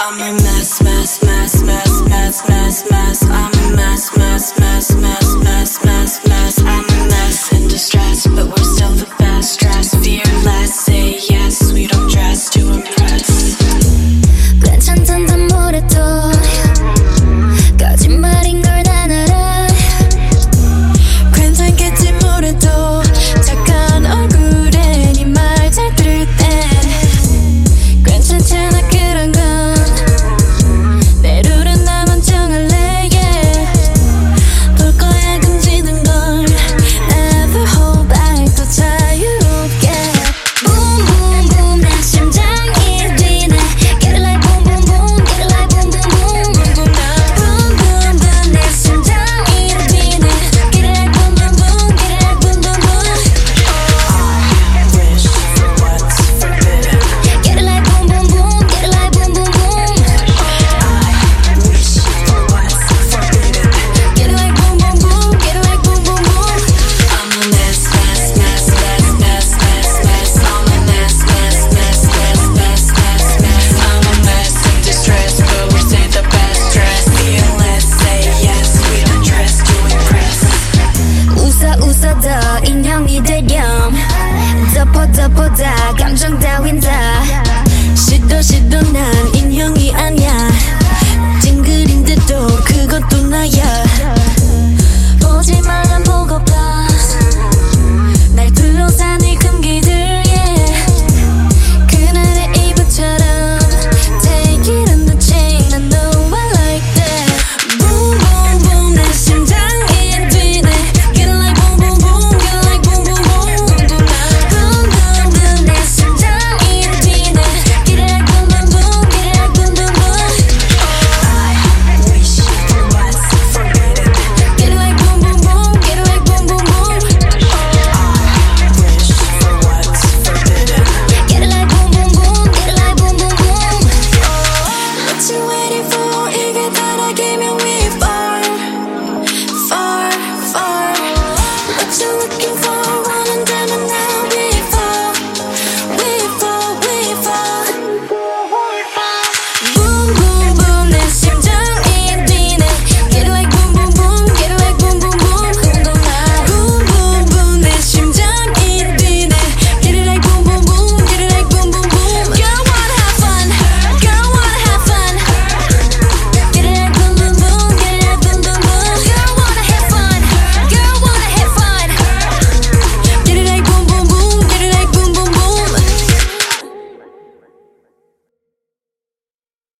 I'm a mess, mess, mess, mess, mess, mess, mess. I'm a mess, mess, mess, mess, mess, mess. 웃어도 인형이 되렴 덮어 덮어 다 감정 다윈 다